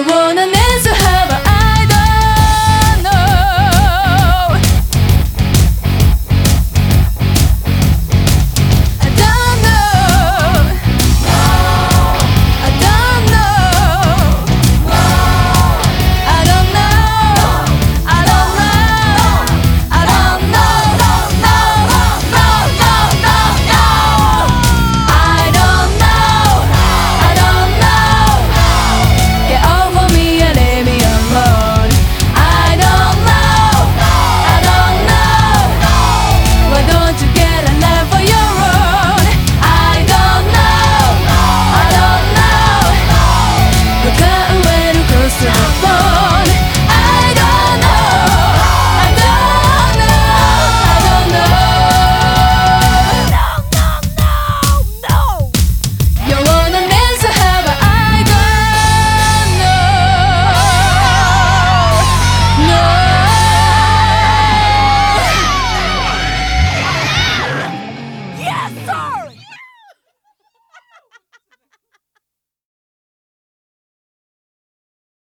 I wanna